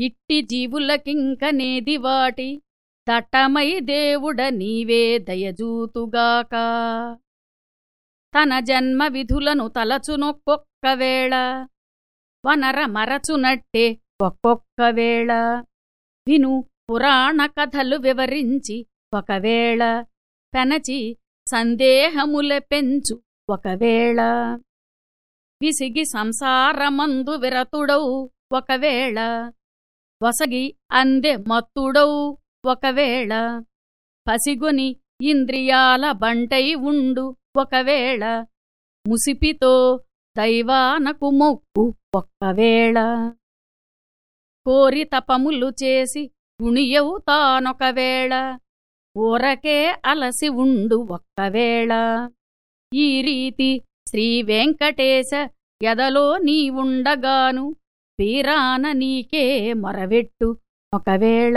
ఇట్టి జీవులకింకనేది వాటి తటమై దేవుడ నీవే దయజూతుగాక. తన జన్మ విధులను తలచునొక్కొక్కవేళ వనర మరచునట్టే ఒక్కొక్కవేళ. విను పురాణ కథలు వివరించి ఒకవేళ పెనచి సందేహముల పెంచు ఒకవేళ. విసిగి సంసారమందు విరతుడవు ఒకవేళ వసగి అందె మత్తుడౌ ఒకవేళ. పసిగొని ఇంద్రియాల బంటై ఉండు ఒకవేళ. ముసిపితో దైవానకు మొక్కు ఒక్కవేళ. కోరి తపములు చేసి గుణియవు తానొకవేళ. ఊరకే అలసి ఉండు ఒక్కవేళ. ఈ రీతి శ్రీవెంకటేశ ఎదలో నీవుండగాను పీరాన నీకే మొరవెట్టు. ఒకవేళ